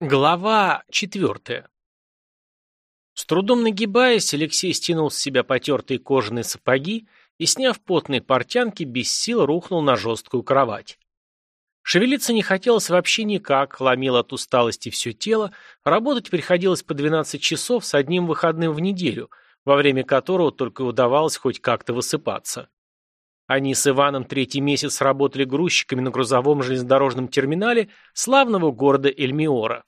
Глава четвертая. С трудом нагибаясь, Алексей стянул с себя потертые кожаные сапоги и, сняв потные портянки, без сил рухнул на жесткую кровать. Шевелиться не хотелось вообще никак, ломило от усталости все тело, работать приходилось по 12 часов с одним выходным в неделю, во время которого только удавалось хоть как-то высыпаться. Они с Иваном третий месяц работали грузчиками на грузовом железнодорожном терминале славного города Эльмиора.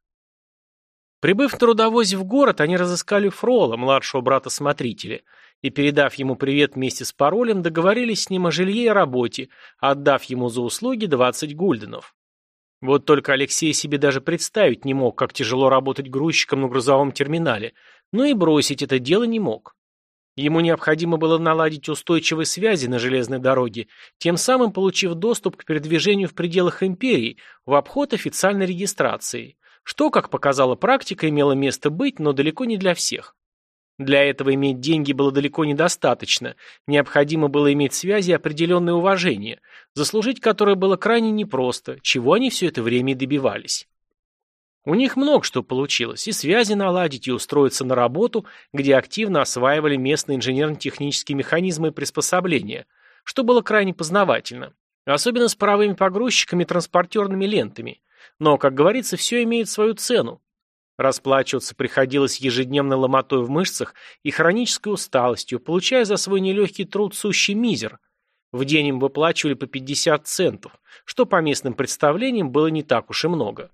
Прибыв на трудовозе в город, они разыскали Фрола, младшего брата-смотрителя, и, передав ему привет вместе с паролем, договорились с ним о жилье и работе, отдав ему за услуги 20 гульденов. Вот только Алексей себе даже представить не мог, как тяжело работать грузчиком на грузовом терминале, но и бросить это дело не мог. Ему необходимо было наладить устойчивые связи на железной дороге, тем самым получив доступ к передвижению в пределах империи в обход официальной регистрации, что, как показала практика, имело место быть, но далеко не для всех. Для этого иметь деньги было далеко недостаточно, необходимо было иметь связи и определенное уважение, заслужить которое было крайне непросто, чего они все это время и добивались. У них много что получилось, и связи наладить, и устроиться на работу, где активно осваивали местные инженерно-технические механизмы и приспособления, что было крайне познавательно. Особенно с паровыми погрузчиками и транспортерными лентами. Но, как говорится, все имеет свою цену. Расплачиваться приходилось ежедневной ломотой в мышцах и хронической усталостью, получая за свой нелегкий труд сущий мизер. В день им выплачивали по 50 центов, что по местным представлениям было не так уж и много.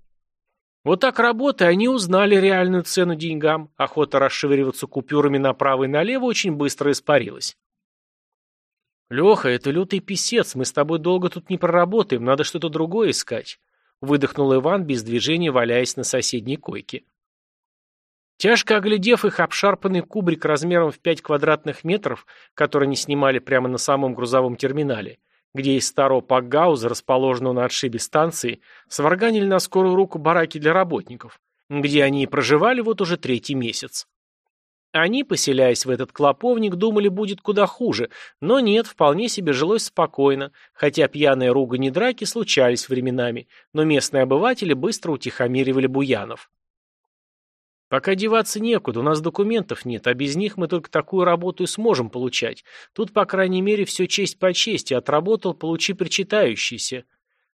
Вот так работая, они узнали реальную цену деньгам, охота расшвыриваться купюрами направо и налево очень быстро испарилась. «Леха, это лютый писец, мы с тобой долго тут не проработаем, надо что-то другое искать», выдохнул Иван без движения, валяясь на соседней койке. Тяжко оглядев их обшарпанный кубрик размером в 5 квадратных метров, который они снимали прямо на самом грузовом терминале, где из старого пакгауза, расположенного на отшибе станции, сварганили на скорую руку бараки для работников, где они и проживали вот уже третий месяц. Они, поселяясь в этот клоповник, думали, будет куда хуже, но нет, вполне себе жилось спокойно, хотя пьяные ругань и драки случались временами, но местные обыватели быстро утихомиривали буянов. Пока деваться некуда, у нас документов нет, а без них мы только такую работу и сможем получать. Тут, по крайней мере, все честь по чести, отработал, получи причитающийся.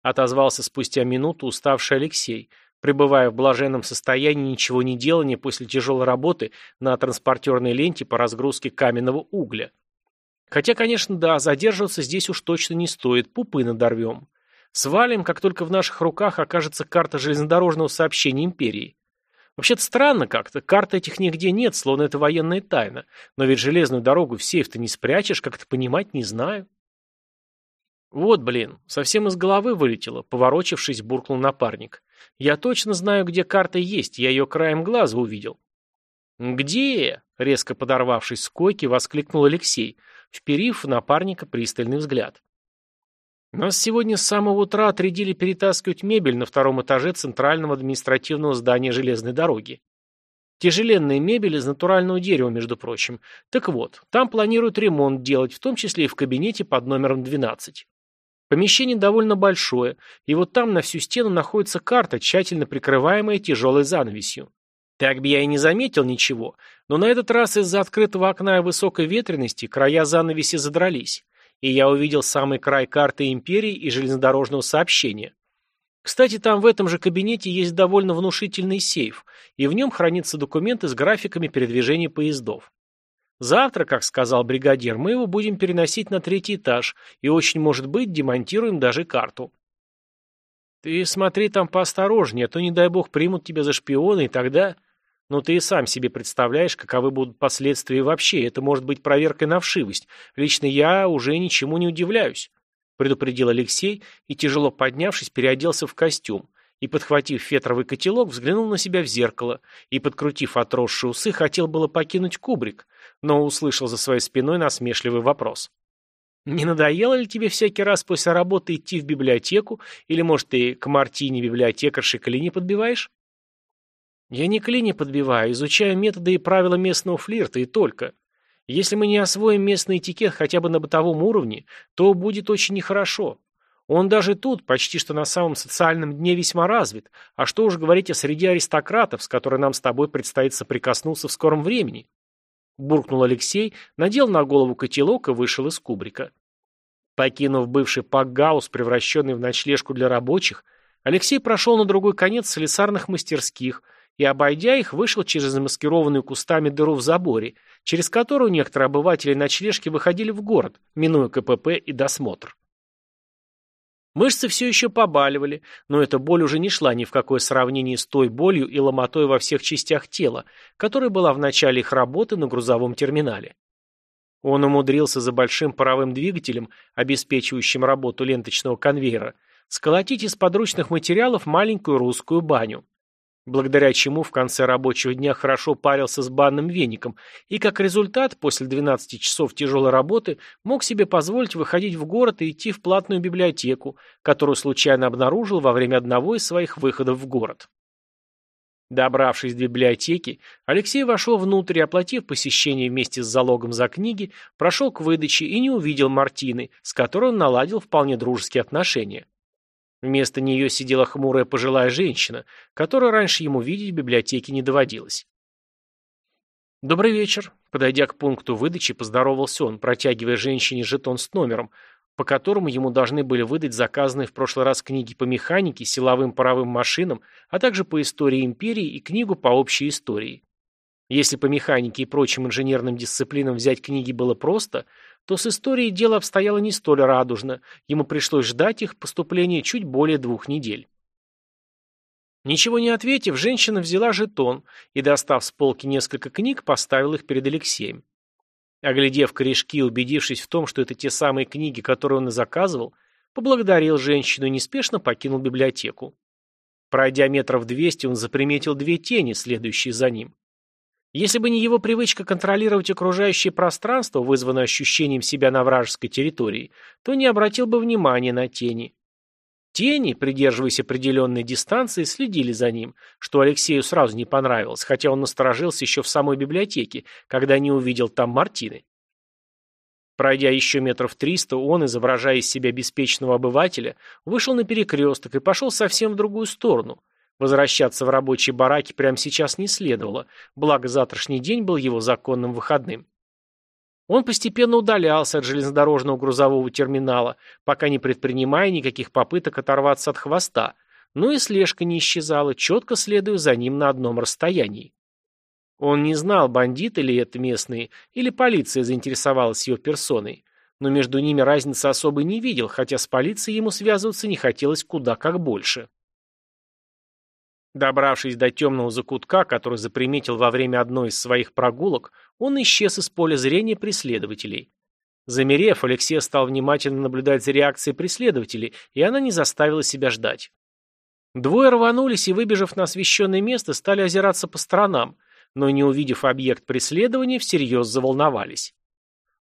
Отозвался спустя минуту уставший Алексей, пребывая в блаженном состоянии ничего не делания после тяжелой работы на транспортерной ленте по разгрузке каменного угля. Хотя, конечно, да, задерживаться здесь уж точно не стоит, пупы надорвем. Свалим, как только в наших руках окажется карта железнодорожного сообщения империи. Вообще-то странно как-то, карт этих нигде нет, словно это военная тайна. Но ведь железную дорогу в сейф-то не спрячешь, как это понимать, не знаю. Вот, блин, совсем из головы вылетело, поворочившись, буркнул напарник. Я точно знаю, где карта есть, я ее краем глаза увидел. «Где?» — резко подорвавшись с койки, воскликнул Алексей, вперив в напарника пристальный взгляд. Нас сегодня с самого утра отрядили перетаскивать мебель на втором этаже центрального административного здания железной дороги. Тяжеленная мебель из натурального дерева, между прочим. Так вот, там планируют ремонт делать, в том числе и в кабинете под номером 12. Помещение довольно большое, и вот там на всю стену находится карта, тщательно прикрываемая тяжелой занавесью. Так бы я и не заметил ничего, но на этот раз из-за открытого окна и высокой ветренности края занавеси задрались и я увидел самый край карты империи и железнодорожного сообщения. Кстати, там в этом же кабинете есть довольно внушительный сейф, и в нем хранятся документы с графиками передвижения поездов. Завтра, как сказал бригадир, мы его будем переносить на третий этаж, и очень может быть, демонтируем даже карту. Ты смотри там поосторожнее, а то, не дай бог, примут тебя за шпиона, и тогда... Но ты и сам себе представляешь, каковы будут последствия вообще. Это может быть проверкой на вшивость. Лично я уже ничему не удивляюсь», — предупредил Алексей и, тяжело поднявшись, переоделся в костюм и, подхватив фетровый котелок, взглянул на себя в зеркало и, подкрутив отросшие усы, хотел было покинуть кубрик, но услышал за своей спиной насмешливый вопрос. «Не надоело ли тебе всякий раз после работы идти в библиотеку, или, может, ты к Мартине библиотекарши колени подбиваешь?» Я не клини подбиваю, изучаю методы и правила местного флирта, и только. Если мы не освоим местный этикет хотя бы на бытовом уровне, то будет очень нехорошо. Он даже тут, почти что на самом социальном дне, весьма развит. А что уж говорить о среде аристократов, с которой нам с тобой предстоит соприкоснуться в скором времени. Буркнул Алексей, надел на голову котелок и вышел из кубрика. Покинув бывший пакгаус, превращенный в ночлежку для рабочих, Алексей прошел на другой конец слесарных мастерских и, обойдя их, вышел через замаскированную кустами дыру в заборе, через которую некоторые обыватели ночлежки выходили в город, минуя КПП и досмотр. Мышцы все еще побаливали, но эта боль уже не шла ни в какое сравнение с той болью и ломотой во всех частях тела, которая была в начале их работы на грузовом терминале. Он умудрился за большим паровым двигателем, обеспечивающим работу ленточного конвейера, сколотить из подручных материалов маленькую русскую баню благодаря чему в конце рабочего дня хорошо парился с банным веником и, как результат, после 12 часов тяжелой работы мог себе позволить выходить в город и идти в платную библиотеку, которую случайно обнаружил во время одного из своих выходов в город. Добравшись до библиотеки, Алексей вошел внутрь и, оплатив посещение вместе с залогом за книги, прошел к выдаче и не увидел Мартины, с которой он наладил вполне дружеские отношения. Вместо нее сидела хмурая пожилая женщина, которую раньше ему видеть в библиотеке не доводилось. «Добрый вечер», — подойдя к пункту выдачи, поздоровался он, протягивая женщине жетон с номером, по которому ему должны были выдать заказанные в прошлый раз книги по механике, силовым паровым машинам, а также по истории империи и книгу по общей истории. Если по механике и прочим инженерным дисциплинам взять книги было просто, то с историей дело обстояло не столь радужно, ему пришлось ждать их поступления чуть более двух недель. Ничего не ответив, женщина взяла жетон и, достав с полки несколько книг, поставила их перед Алексеем. Оглядев корешки убедившись в том, что это те самые книги, которые он и заказывал, поблагодарил женщину и неспешно покинул библиотеку. Пройдя метров двести, он заприметил две тени, следующие за ним. Если бы не его привычка контролировать окружающее пространство, вызванное ощущением себя на вражеской территории, то не обратил бы внимания на тени. Тени, придерживаясь определенной дистанции, следили за ним, что Алексею сразу не понравилось, хотя он насторожился еще в самой библиотеке, когда не увидел там Мартины. Пройдя еще метров триста, он, изображая из себя беспечного обывателя, вышел на перекресток и пошел совсем в другую сторону, Возвращаться в рабочие бараки прямо сейчас не следовало, благо завтрашний день был его законным выходным. Он постепенно удалялся от железнодорожного грузового терминала, пока не предпринимая никаких попыток оторваться от хвоста, но и слежка не исчезала, четко следуя за ним на одном расстоянии. Он не знал, бандиты ли это местные, или полиция заинтересовалась его персоной, но между ними разницы особой не видел, хотя с полицией ему связываться не хотелось куда как больше. Добравшись до темного закутка, который заприметил во время одной из своих прогулок, он исчез из поля зрения преследователей. Замерев, Алексей стал внимательно наблюдать за реакцией преследователей, и она не заставила себя ждать. Двое рванулись и, выбежав на освещенное место, стали озираться по сторонам, но, не увидев объект преследования, всерьез заволновались.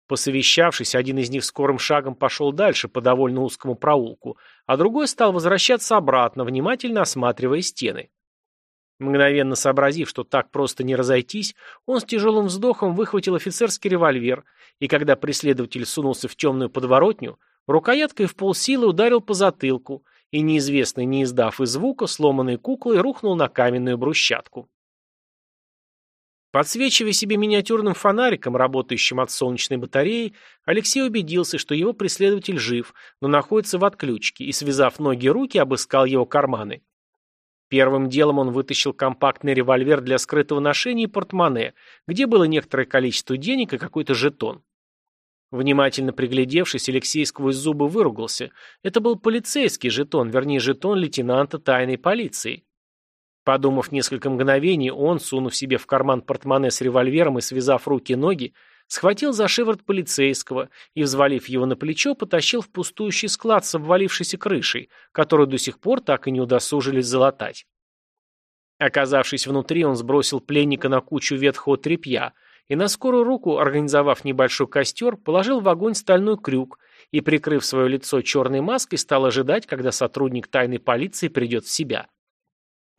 Посовещавшись, один из них скорым шагом пошел дальше по довольно узкому проулку, а другой стал возвращаться обратно, внимательно осматривая стены. Мгновенно сообразив, что так просто не разойтись, он с тяжелым вздохом выхватил офицерский револьвер, и когда преследователь сунулся в темную подворотню, рукояткой в полсилы ударил по затылку, и неизвестный, не издав и звука, сломанной куклой рухнул на каменную брусчатку. Подсвечивая себе миниатюрным фонариком, работающим от солнечной батареи, Алексей убедился, что его преследователь жив, но находится в отключке, и, связав ноги и руки, обыскал его карманы. Первым делом он вытащил компактный револьвер для скрытого ношения и портмоне, где было некоторое количество денег и какой-то жетон. Внимательно приглядевшись, Алексей сквозь зубы выругался. Это был полицейский жетон, вернее, жетон лейтенанта тайной полиции. Подумав несколько мгновений, он, сунув себе в карман портмоне с револьвером и связав руки и ноги, схватил за шиворот полицейского и, взвалив его на плечо, потащил в пустующий склад с обвалившейся крышей, которую до сих пор так и не удосужились залатать. Оказавшись внутри, он сбросил пленника на кучу ветхого тряпья и на скорую руку, организовав небольшой костер, положил в огонь стальной крюк и, прикрыв свое лицо черной маской, стал ожидать, когда сотрудник тайной полиции придет в себя.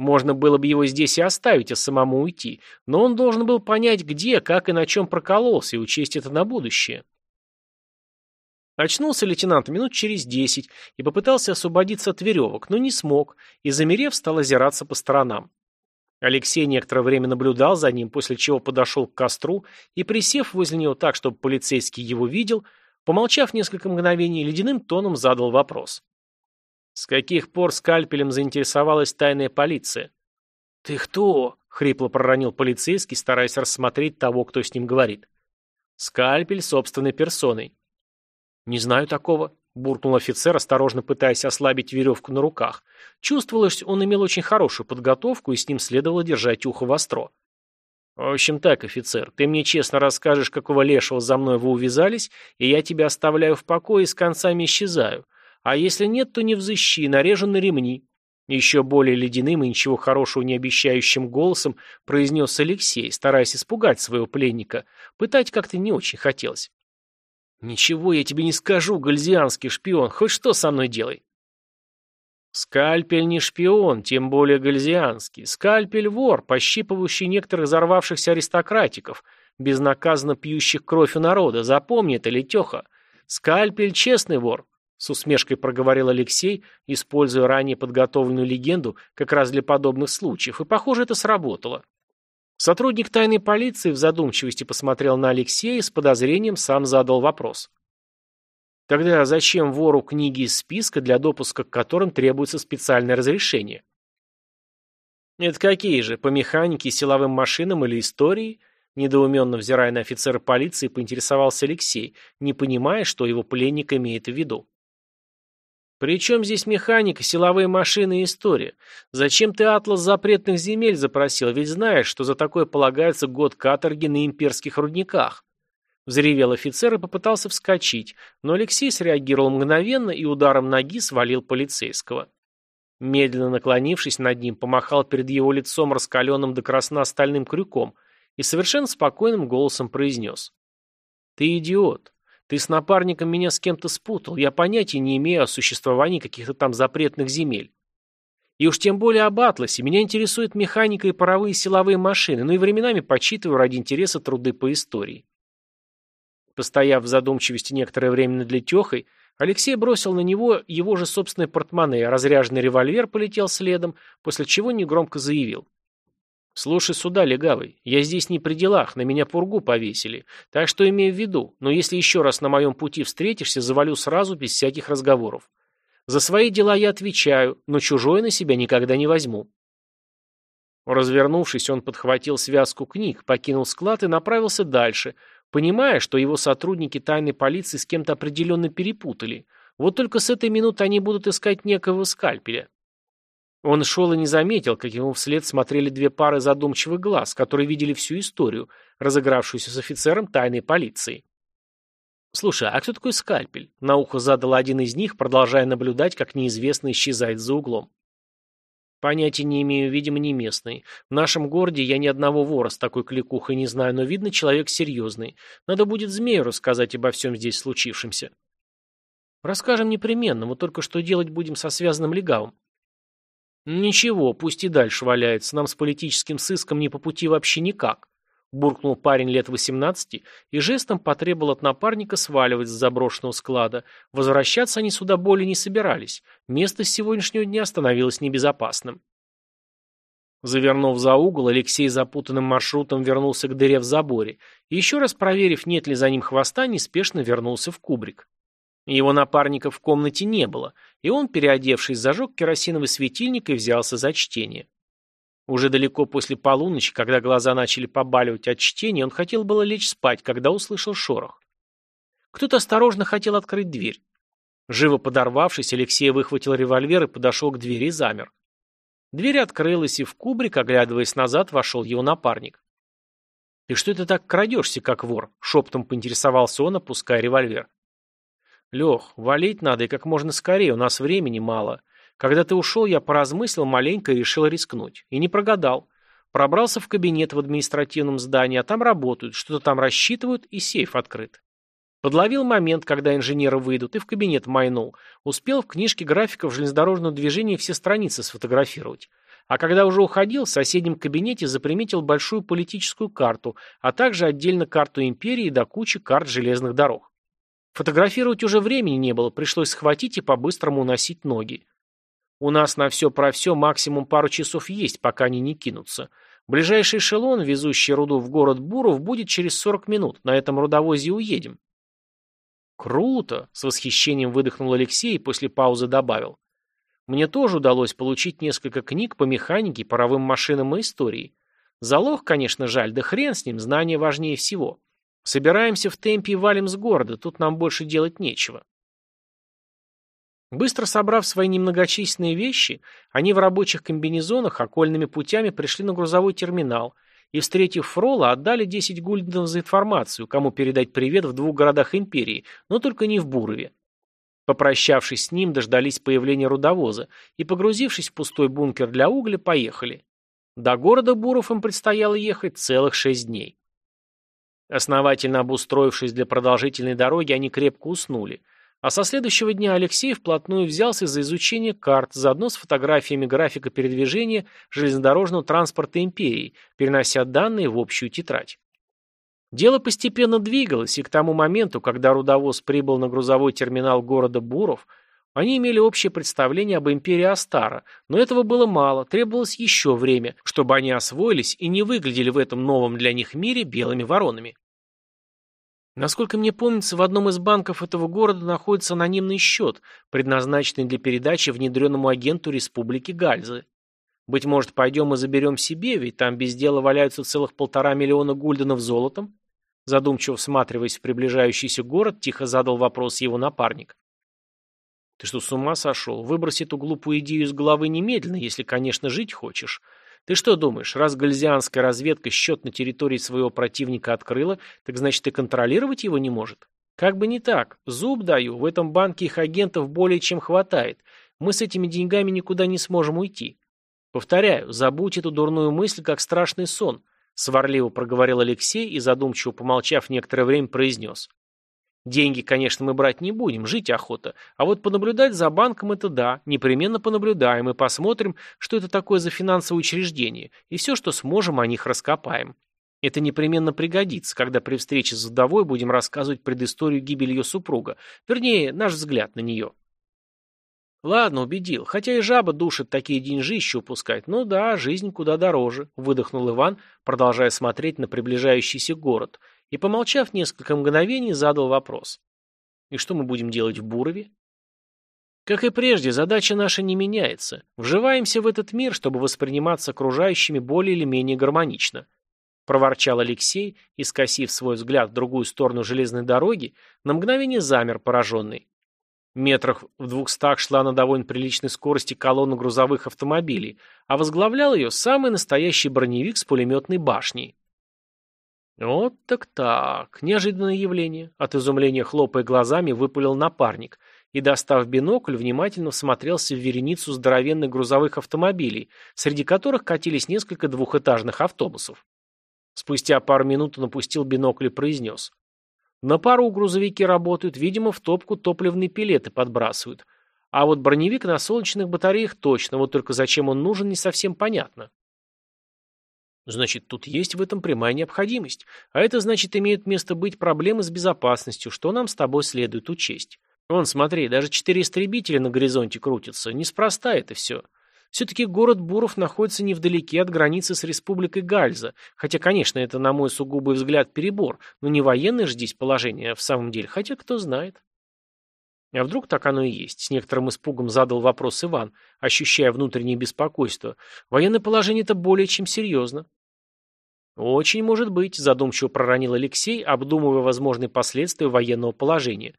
Можно было бы его здесь и оставить, а самому уйти, но он должен был понять, где, как и на чем прокололся, и учесть это на будущее. Очнулся лейтенант минут через десять и попытался освободиться от веревок, но не смог, и, замерев, стал озираться по сторонам. Алексей некоторое время наблюдал за ним, после чего подошел к костру и, присев возле него так, чтобы полицейский его видел, помолчав несколько мгновений, ледяным тоном задал вопрос. «С каких пор скальпелем заинтересовалась тайная полиция?» «Ты кто?» — хрипло проронил полицейский, стараясь рассмотреть того, кто с ним говорит. «Скальпель собственной персоной». «Не знаю такого», — буркнул офицер, осторожно пытаясь ослабить веревку на руках. Чувствовалось, он имел очень хорошую подготовку, и с ним следовало держать ухо востро. «В общем так, офицер, ты мне честно расскажешь, какого лешего за мной вы увязались, и я тебя оставляю в покое и с концами исчезаю. А если нет, то не взыщи, нарежу на ремни». Еще более ледяным и ничего хорошего не обещающим голосом произнес Алексей, стараясь испугать своего пленника. Пытать как-то не очень хотелось. «Ничего я тебе не скажу, гальзианский шпион, хоть что со мной делай». Скальпель не шпион, тем более гальзианский. Скальпель вор, пощипывающий некоторых взорвавшихся аристократиков, безнаказанно пьющих кровь у народа. Запомни это, Летеха. Скальпель честный вор, с усмешкой проговорил Алексей, используя ранее подготовленную легенду как раз для подобных случаев, и, похоже, это сработало. Сотрудник тайной полиции в задумчивости посмотрел на Алексея и с подозрением сам задал вопрос. Тогда зачем вору книги из списка, для допуска к которым требуется специальное разрешение? Это какие же, по механике, силовым машинам или истории? Недоуменно взирая на офицера полиции, поинтересовался Алексей, не понимая, что его пленник имеет в виду. «При чем здесь механика, силовые машины и история? Зачем ты атлас запретных земель запросил? Ведь знаешь, что за такое полагается год каторги на имперских рудниках». Взревел офицер и попытался вскочить, но Алексей среагировал мгновенно и ударом ноги свалил полицейского. Медленно наклонившись над ним, помахал перед его лицом раскаленным до красна стальным крюком и совершенно спокойным голосом произнес. «Ты идиот. Ты с напарником меня с кем-то спутал. Я понятия не имею о существовании каких-то там запретных земель. И уж тем более об Атласе. Меня интересует механика и паровые силовые машины, но и временами почитываю ради интереса труды по истории. Постояв в задумчивости некоторое время над Летехой, Алексей бросил на него его же собственное портмоне, разряженный револьвер полетел следом, после чего негромко заявил. «Слушай сюда, легавый, я здесь не при делах, на меня пургу повесили, так что имей в виду, но если еще раз на моем пути встретишься, завалю сразу без всяких разговоров. За свои дела я отвечаю, но чужое на себя никогда не возьму». Развернувшись, он подхватил связку книг, покинул склад и направился дальше, понимая, что его сотрудники тайной полиции с кем-то определенно перепутали. Вот только с этой минуты они будут искать некого скальпеля. Он шел и не заметил, как ему вслед смотрели две пары задумчивых глаз, которые видели всю историю, разыгравшуюся с офицером тайной полиции. «Слушай, а кто такой скальпель?» — на ухо задал один из них, продолжая наблюдать, как неизвестный исчезает за углом. «Понятия не имею, видимо, не местный. В нашем городе я ни одного вора с такой кликухой не знаю, но, видно, человек серьезный. Надо будет змею рассказать обо всем здесь случившемся». «Расскажем непременно, вот только что делать будем со связанным легавым?» «Ничего, пусть и дальше валяется, нам с политическим сыском не по пути вообще никак», буркнул парень лет восемнадцати и жестом потребовал от напарника сваливать с заброшенного склада. Возвращаться они сюда более не собирались, место с сегодняшнего дня становилось небезопасным. Завернув за угол, Алексей запутанным маршрутом вернулся к дыре в заборе и еще раз проверив, нет ли за ним хвоста, неспешно вернулся в кубрик. Его напарника в комнате не было, и он, переодевшись, зажег керосиновый светильник и взялся за чтение. Уже далеко после полуночи, когда глаза начали побаливать от чтения, он хотел было лечь спать, когда услышал шорох. Кто-то осторожно хотел открыть дверь. Живо подорвавшись, Алексей выхватил револьвер и подошел к двери и замер. Дверь открылась, и в кубрик, оглядываясь назад, вошел его напарник. «Ты что это так крадешься, как вор?» — шептом поинтересовался он, опуская револьвер. «Лех, валить надо и как можно скорее, у нас времени мало. Когда ты ушел, я поразмыслил маленько и решил рискнуть. И не прогадал. Пробрался в кабинет в административном здании, а там работают, что-то там рассчитывают, и сейф открыт. Подловил момент, когда инженеры выйдут, и в кабинет майнул. Успел в книжке графиков железнодорожного движения все страницы сфотографировать. А когда уже уходил, в соседнем кабинете заприметил большую политическую карту, а также отдельно карту империи и до кучи карт железных дорог. Фотографировать уже времени не было, пришлось схватить и по-быстрому уносить ноги. У нас на все про все максимум пару часов есть, пока они не кинутся. Ближайший эшелон, везущий руду в город Буров, будет через 40 минут. На этом рудовозе уедем. Круто! С восхищением выдохнул Алексей и после паузы добавил. Мне тоже удалось получить несколько книг по механике, паровым машинам и истории. Залог, конечно, жаль, да хрен с ним, знание важнее всего. Собираемся в темпе и валим с города, тут нам больше делать нечего. Быстро собрав свои немногочисленные вещи, они в рабочих комбинезонах окольными путями пришли на грузовой терминал и, встретив Фрола, отдали 10 гульденов за информацию, кому передать привет в двух городах империи, но только не в Бурове. Попрощавшись с ним, дождались появления рудовоза и, погрузившись в пустой бункер для угля, поехали. До города Буров им предстояло ехать целых шесть дней. Основательно обустроившись для продолжительной дороги, они крепко уснули – а со следующего дня Алексей вплотную взялся за изучение карт, заодно с фотографиями графика передвижения железнодорожного транспорта империи, перенося данные в общую тетрадь. Дело постепенно двигалось, и к тому моменту, когда рудовоз прибыл на грузовой терминал города Буров, они имели общее представление об империи Астара, но этого было мало, требовалось еще время, чтобы они освоились и не выглядели в этом новом для них мире белыми воронами. Насколько мне помнится, в одном из банков этого города находится анонимный счет, предназначенный для передачи внедренному агенту Республики Гальзы. Быть может, пойдем и заберем себе, ведь там без дела валяются целых полтора миллиона гульденов золотом? Задумчиво всматриваясь в приближающийся город, тихо задал вопрос его напарник. Ты что, с ума сошел? Выброси эту глупую идею из головы немедленно, если, конечно, жить хочешь. Ты что думаешь, раз гальзианская разведка счет на территории своего противника открыла, так значит и контролировать его не может? Как бы не так. Зуб даю, в этом банке их агентов более чем хватает. Мы с этими деньгами никуда не сможем уйти. Повторяю, забудь эту дурную мысль, как страшный сон, сварливо проговорил Алексей и, задумчиво помолчав некоторое время, произнес. Деньги, конечно, мы брать не будем, жить охота. А вот понаблюдать за банком это да, непременно понаблюдаем и посмотрим, что это такое за финансовое учреждение, и все, что сможем, о них раскопаем. Это непременно пригодится, когда при встрече с вдовой будем рассказывать предысторию гибели ее супруга, вернее, наш взгляд на нее. Ладно, убедил, хотя и жаба душит такие деньжища упускать, ну да, жизнь куда дороже, выдохнул Иван, продолжая смотреть на приближающийся город – и, помолчав несколько мгновений, задал вопрос. «И что мы будем делать в Бурове?» Как и прежде, задача наша не меняется. Вживаемся в этот мир, чтобы восприниматься окружающими более или менее гармонично. Проворчал Алексей и, скосив свой взгляд в другую сторону железной дороги, на мгновение замер пораженный. Метрах в двухстах шла на довольно приличной скорости колонна грузовых автомобилей, а возглавлял ее самый настоящий броневик с пулеметной башней. Вот так так, неожиданное явление. От изумления хлопая глазами, выпалил напарник и, достав бинокль, внимательно всмотрелся в вереницу здоровенных грузовых автомобилей, среди которых катились несколько двухэтажных автобусов. Спустя пару минут он опустил бинокль и произнес. На пару грузовики работают, видимо, в топку топливные пилеты подбрасывают. А вот броневик на солнечных батареях точно, вот только зачем он нужен, не совсем понятно. Значит, тут есть в этом прямая необходимость. А это значит, имеют место быть проблемы с безопасностью, что нам с тобой следует учесть. Вон, смотри, даже четыре истребителя на горизонте крутятся. Неспроста это все. Все-таки город Буров находится невдалеке от границы с республикой Гальза, хотя, конечно, это, на мой сугубый взгляд, перебор, но не военное же здесь положение в самом деле, хотя кто знает. А вдруг так оно и есть? С некоторым испугом задал вопрос Иван, ощущая внутреннее беспокойство. Военное положение это более чем серьезно. Очень может быть, задумчиво проронил Алексей, обдумывая возможные последствия военного положения.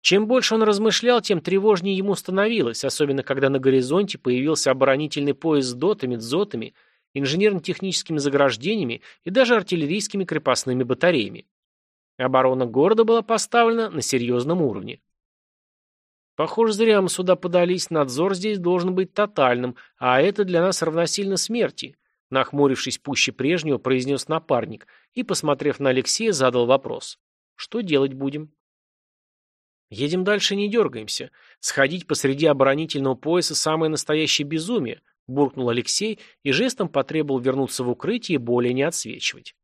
Чем больше он размышлял, тем тревожнее ему становилось, особенно когда на горизонте появился оборонительный пояс с дотами, дзотами, инженерно-техническими заграждениями и даже артиллерийскими крепостными батареями. Оборона города была поставлена на серьезном уровне. Похоже, зря мы сюда подались, надзор здесь должен быть тотальным, а это для нас равносильно смерти. Нахмурившись пуще прежнего, произнес напарник и, посмотрев на Алексея, задал вопрос. Что делать будем? Едем дальше, не дергаемся. Сходить посреди оборонительного пояса самое настоящее безумие, буркнул Алексей и жестом потребовал вернуться в укрытие и более не отсвечивать.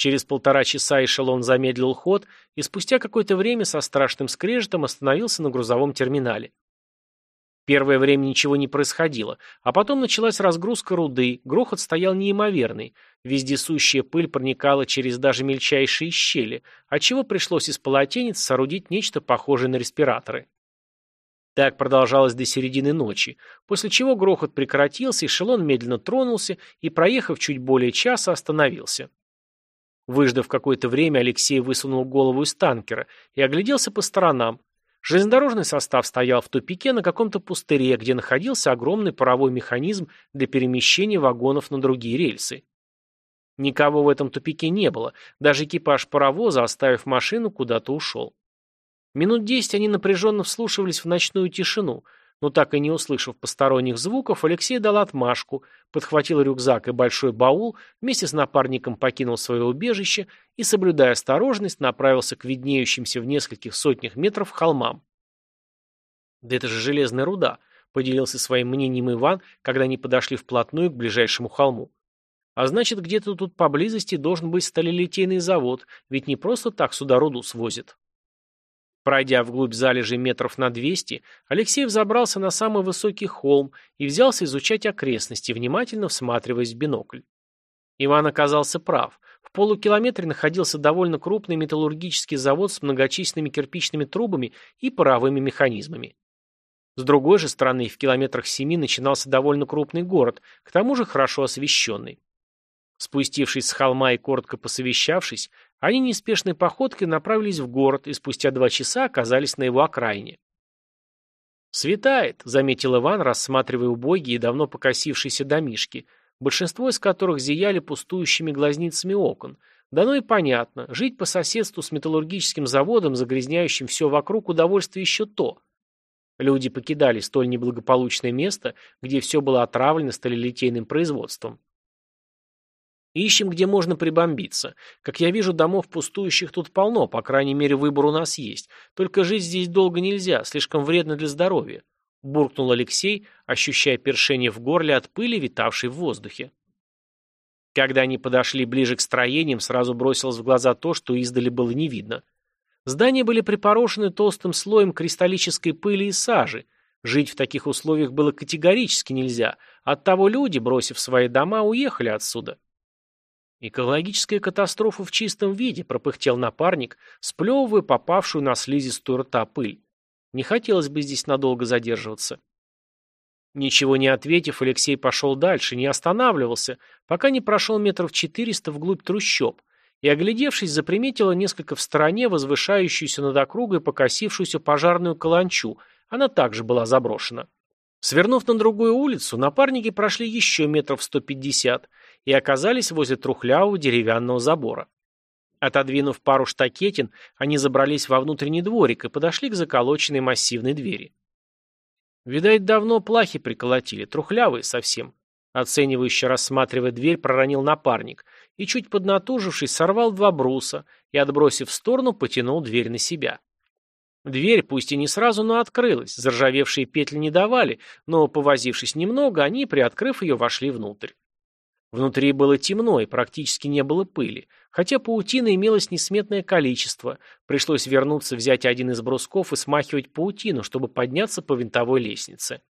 Через полтора часа эшелон замедлил ход и спустя какое-то время со страшным скрежетом остановился на грузовом терминале. Первое время ничего не происходило, а потом началась разгрузка руды, грохот стоял неимоверный, вездесущая пыль проникала через даже мельчайшие щели, отчего пришлось из полотенец соорудить нечто похожее на респираторы. Так продолжалось до середины ночи, после чего грохот прекратился, эшелон медленно тронулся и, проехав чуть более часа, остановился. Выждав какое-то время, Алексей высунул голову из танкера и огляделся по сторонам. Железнодорожный состав стоял в тупике на каком-то пустыре, где находился огромный паровой механизм для перемещения вагонов на другие рельсы. Никого в этом тупике не было, даже экипаж паровоза, оставив машину, куда-то ушел. Минут десять они напряженно вслушивались в ночную тишину – но так и не услышав посторонних звуков, Алексей дал отмашку, подхватил рюкзак и большой баул, вместе с напарником покинул свое убежище и, соблюдая осторожность, направился к виднеющимся в нескольких сотнях метров холмам. «Да это же железная руда», — поделился своим мнением Иван, когда они подошли вплотную к ближайшему холму. «А значит, где-то тут поблизости должен быть сталелитейный завод, ведь не просто так сюда руду свозят». Пройдя вглубь залежи метров на 200, Алексей взобрался на самый высокий холм и взялся изучать окрестности, внимательно всматриваясь в бинокль. Иван оказался прав. В полукилометре находился довольно крупный металлургический завод с многочисленными кирпичными трубами и паровыми механизмами. С другой же стороны, в километрах семи начинался довольно крупный город, к тому же хорошо освещенный. Спустившись с холма и коротко посовещавшись, они неспешной походкой направились в город и спустя два часа оказались на его окраине. «Светает», — заметил Иван, рассматривая убогие и давно покосившиеся домишки, большинство из которых зияли пустующими глазницами окон. Да ну и понятно, жить по соседству с металлургическим заводом, загрязняющим все вокруг, удовольствие еще то. Люди покидали столь неблагополучное место, где все было отравлено сталелитейным производством. Ищем, где можно прибомбиться. Как я вижу, домов пустующих тут полно, по крайней мере, выбор у нас есть. Только жить здесь долго нельзя, слишком вредно для здоровья. Буркнул Алексей, ощущая першение в горле от пыли, витавшей в воздухе. Когда они подошли ближе к строениям, сразу бросилось в глаза то, что издали было не видно. Здания были припорошены толстым слоем кристаллической пыли и сажи. Жить в таких условиях было категорически нельзя. Оттого люди, бросив свои дома, уехали отсюда. «Экологическая катастрофа в чистом виде», — пропыхтел напарник, сплевывая попавшую на слизистую рта пыль. «Не хотелось бы здесь надолго задерживаться». Ничего не ответив, Алексей пошел дальше, не останавливался, пока не прошел метров четыреста вглубь трущоб, и, оглядевшись, заприметила несколько в стороне возвышающуюся над округой покосившуюся пожарную каланчу, она также была заброшена. Свернув на другую улицу, напарники прошли еще метров сто пятьдесят и оказались возле трухлявого деревянного забора. Отодвинув пару штакетин, они забрались во внутренний дворик и подошли к заколоченной массивной двери. Видать, давно плахи приколотили, трухлявые совсем. Оценивающе рассматривая дверь, проронил напарник и, чуть поднатужившись, сорвал два бруса и, отбросив в сторону, потянул дверь на себя. Дверь, пусть и не сразу, но открылась, заржавевшие петли не давали, но, повозившись немного, они, приоткрыв ее, вошли внутрь. Внутри было темно и практически не было пыли, хотя паутины имелось несметное количество, пришлось вернуться, взять один из брусков и смахивать паутину, чтобы подняться по винтовой лестнице.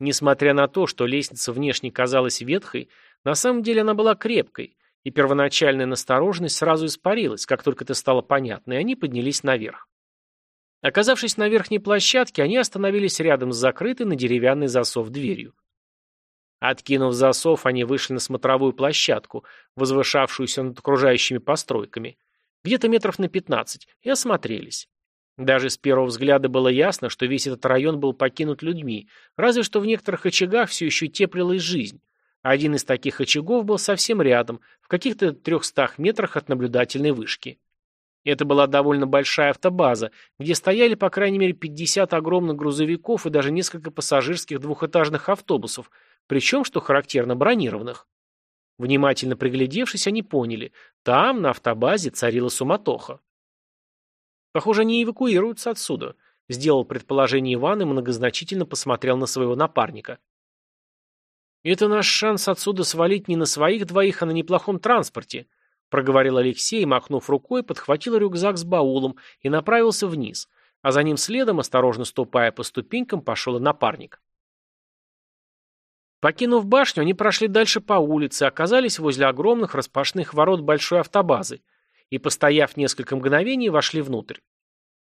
Несмотря на то, что лестница внешне казалась ветхой, на самом деле она была крепкой, и первоначальная настороженность сразу испарилась, как только это стало понятно, и они поднялись наверх. Оказавшись на верхней площадке, они остановились рядом с закрытой на деревянный засов дверью. Откинув засов, они вышли на смотровую площадку, возвышавшуюся над окружающими постройками, где-то метров на пятнадцать, и осмотрелись. Даже с первого взгляда было ясно, что весь этот район был покинут людьми, разве что в некоторых очагах все еще теплилась жизнь. Один из таких очагов был совсем рядом, в каких-то трехстах метрах от наблюдательной вышки. Это была довольно большая автобаза, где стояли по крайней мере 50 огромных грузовиков и даже несколько пассажирских двухэтажных автобусов, причем, что характерно, бронированных. Внимательно приглядевшись, они поняли, там, на автобазе, царила суматоха. Похоже, они эвакуируются отсюда, сделал предположение Иван и многозначительно посмотрел на своего напарника. Это наш шанс отсюда свалить не на своих двоих, а на неплохом транспорте, проговорил Алексей, махнув рукой, подхватил рюкзак с баулом и направился вниз, а за ним следом, осторожно ступая по ступенькам, пошел и напарник. Покинув башню, они прошли дальше по улице, оказались возле огромных распашных ворот большой автобазы и, постояв несколько мгновений, вошли внутрь.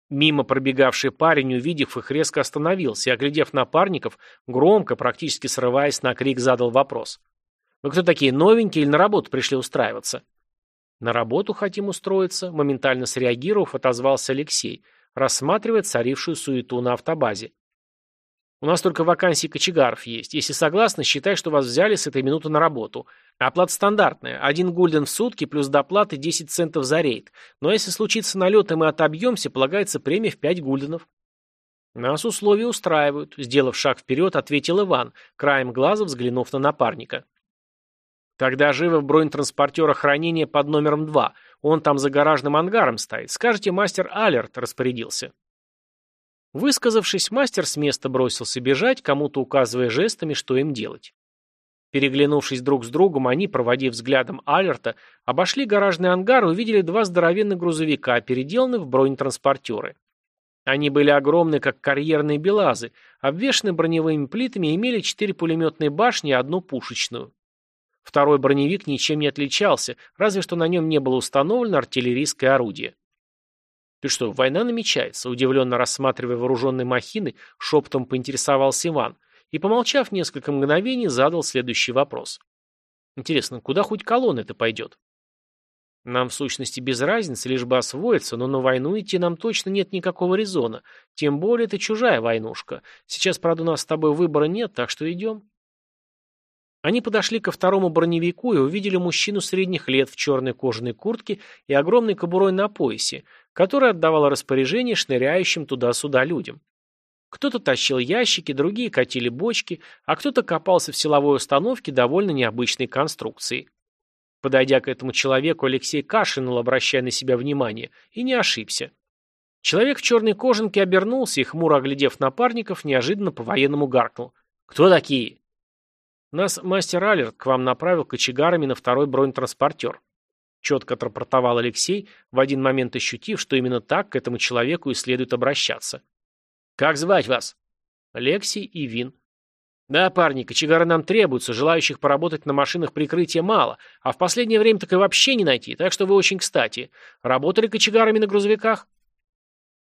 Мимо пробегавший парень, увидев их, резко остановился и, оглядев напарников, громко, практически срываясь на крик, задал вопрос. «Вы кто такие, новенькие или на работу пришли устраиваться?» «На работу хотим устроиться», — моментально среагировав, отозвался Алексей, рассматривая царившую суету на автобазе. У нас только вакансии кочегаров есть. Если согласны, считай, что вас взяли с этой минуты на работу. Оплата стандартная. Один гульден в сутки плюс доплаты 10 центов за рейд. Но если случится налет и мы отобьемся, полагается премия в 5 гульденов. Нас условия устраивают. Сделав шаг вперед, ответил Иван, краем глаза взглянув на напарника. Тогда живо в бронетранспортера хранения под номером 2. Он там за гаражным ангаром стоит. Скажите, мастер Алерт распорядился. Высказавшись, мастер с места бросился бежать, кому-то указывая жестами, что им делать. Переглянувшись друг с другом, они, проводив взглядом Алерта, обошли гаражный ангар и увидели два здоровенных грузовика, переделанных в бронетранспортеры. Они были огромны, как карьерные белазы, обвешаны броневыми плитами и имели четыре пулеметные башни и одну пушечную. Второй броневик ничем не отличался, разве что на нем не было установлено артиллерийское орудие. «Ты что, война намечается?» Удивленно рассматривая вооруженные махины, шепотом поинтересовался Иван и, помолчав несколько мгновений, задал следующий вопрос. «Интересно, куда хоть колонна это пойдет?» «Нам, в сущности, без разницы, лишь бы освоиться, но на войну идти нам точно нет никакого резона. Тем более это чужая войнушка. Сейчас, правда, у нас с тобой выбора нет, так что идем». Они подошли ко второму броневику и увидели мужчину средних лет в черной кожаной куртке и огромной кобурой на поясе, который отдавал распоряжение шныряющим туда-сюда людям. Кто-то тащил ящики, другие катили бочки, а кто-то копался в силовой установке довольно необычной конструкции. Подойдя к этому человеку, Алексей кашлянул, обращая на себя внимание, и не ошибся. Человек в черной кожанке обернулся и, хмуро оглядев напарников, неожиданно по-военному гаркнул. «Кто такие?» Нас мастер Алерт к вам направил кочегарами на второй бронетранспортер. Четко отрапортовал Алексей, в один момент ощутив, что именно так к этому человеку и следует обращаться. «Как звать вас?» «Алексей и Вин». «Да, парни, кочегары нам требуются, желающих поработать на машинах прикрытия мало, а в последнее время так и вообще не найти, так что вы очень кстати. Работали кочегарами на грузовиках?»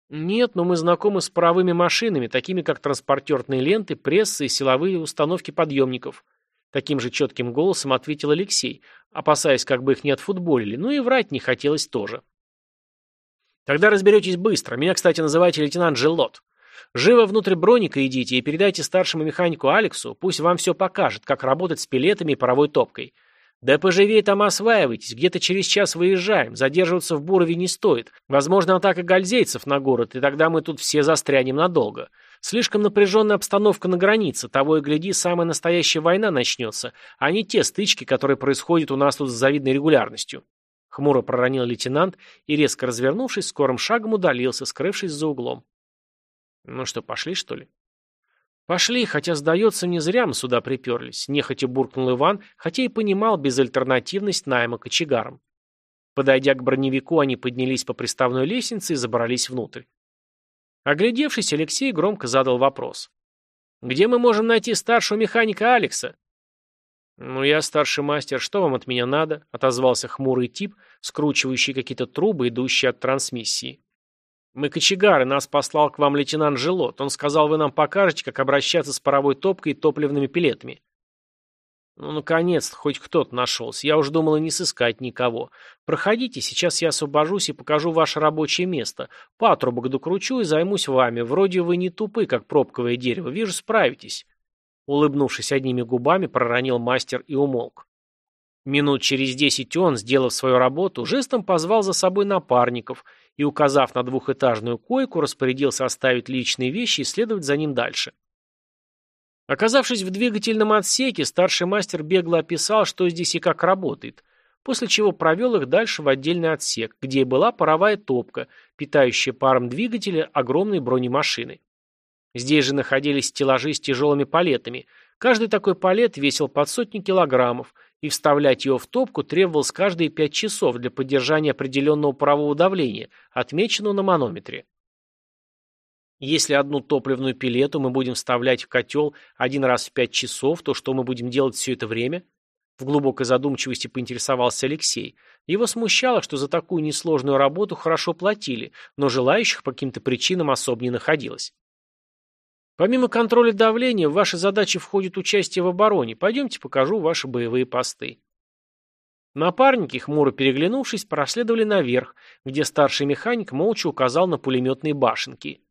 «Нет, но мы знакомы с паровыми машинами, такими как транспортерные ленты, прессы и силовые установки подъемников. Таким же четким голосом ответил Алексей, опасаясь, как бы их не отфутболили, ну и врать не хотелось тоже. Тогда разберетесь быстро. Меня, кстати, называйте лейтенант Желот. Живо внутрь броника идите и передайте старшему механику Алексу, пусть вам все покажет, как работать с пилетами и паровой топкой. Да поживее там осваивайтесь, где-то через час выезжаем, задерживаться в Бурове не стоит. Возможно, атака гальзейцев на город, и тогда мы тут все застрянем надолго. Слишком напряженная обстановка на границе, того и гляди, самая настоящая война начнется, а не те стычки, которые происходят у нас тут с завидной регулярностью. Хмуро проронил лейтенант и, резко развернувшись, скорым шагом удалился, скрывшись за углом. Ну что, пошли, что ли? «Пошли, хотя, сдается, не зря мы сюда приперлись», — нехотя буркнул Иван, хотя и понимал безальтернативность найма кочегаром. Подойдя к броневику, они поднялись по приставной лестнице и забрались внутрь. Оглядевшись, Алексей громко задал вопрос. «Где мы можем найти старшего механика Алекса?» «Ну, я старший мастер, что вам от меня надо?» — отозвался хмурый тип, скручивающий какие-то трубы, идущие от трансмиссии. «Мы кочегары, нас послал к вам лейтенант Желот. Он сказал, вы нам покажете, как обращаться с паровой топкой и топливными пилетами». «Ну, наконец-то, хоть кто-то нашелся. Я уж и не сыскать никого. Проходите, сейчас я освобожусь и покажу ваше рабочее место. Патрубок докручу и займусь вами. Вроде вы не тупы, как пробковое дерево. Вижу, справитесь». Улыбнувшись одними губами, проронил мастер и умолк. Минут через десять он, сделав свою работу, жестом позвал за собой напарников и, указав на двухэтажную койку, распорядился оставить личные вещи и следовать за ним дальше. Оказавшись в двигательном отсеке, старший мастер бегло описал, что здесь и как работает, после чего провел их дальше в отдельный отсек, где была паровая топка, питающая паром двигателя огромной бронемашины. Здесь же находились стеллажи с тяжелыми палетами. Каждый такой палет весил под сотни килограммов, и вставлять его в топку требовалось каждые 5 часов для поддержания определенного парового давления, отмеченного на манометре. Если одну топливную пилету мы будем вставлять в котел один раз в 5 часов, то что мы будем делать все это время? В глубокой задумчивости поинтересовался Алексей. Его смущало, что за такую несложную работу хорошо платили, но желающих по каким-то причинам особо не находилось. Помимо контроля давления, в ваши задачи входит участие в обороне. Пойдемте покажу ваши боевые посты. Напарники, хмуро переглянувшись, проследовали наверх, где старший механик молча указал на пулеметные башенки.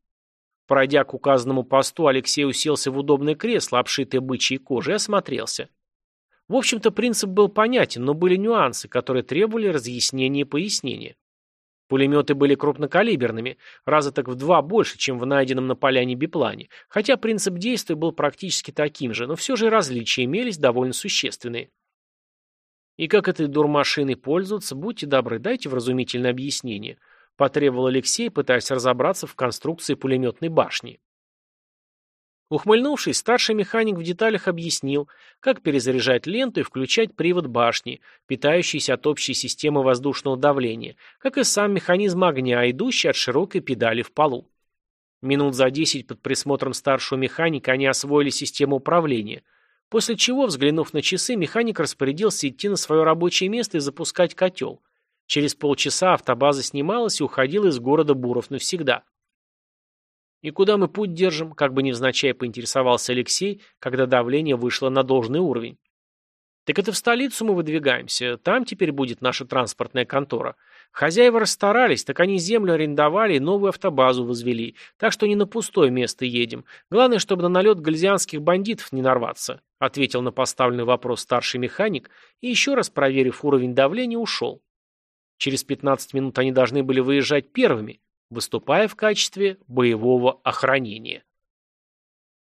Пройдя к указанному посту, Алексей уселся в удобное кресло, обшитое бычьей кожей, и осмотрелся. В общем-то, принцип был понятен, но были нюансы, которые требовали разъяснения и пояснения. Пулеметы были крупнокалиберными, раза так в два больше, чем в найденном на поляне биплане, хотя принцип действия был практически таким же, но все же различия имелись довольно существенные. И как этой дурмашиной пользоваться, будьте добры, дайте вразумительное объяснение, потребовал Алексей, пытаясь разобраться в конструкции пулеметной башни. Ухмыльнувшись, старший механик в деталях объяснил, как перезаряжать ленту и включать привод башни, питающийся от общей системы воздушного давления, как и сам механизм огня, идущий от широкой педали в полу. Минут за десять под присмотром старшего механика они освоили систему управления, после чего, взглянув на часы, механик распорядился идти на свое рабочее место и запускать котел. Через полчаса автобаза снималась и уходила из города Буров навсегда. «И куда мы путь держим?» – как бы невзначай поинтересовался Алексей, когда давление вышло на должный уровень. «Так это в столицу мы выдвигаемся. Там теперь будет наша транспортная контора. Хозяева расстарались, так они землю арендовали и новую автобазу возвели. Так что не на пустое место едем. Главное, чтобы на налет гальзианских бандитов не нарваться», – ответил на поставленный вопрос старший механик и, еще раз проверив уровень давления, ушел. Через 15 минут они должны были выезжать первыми – выступая в качестве боевого охранения.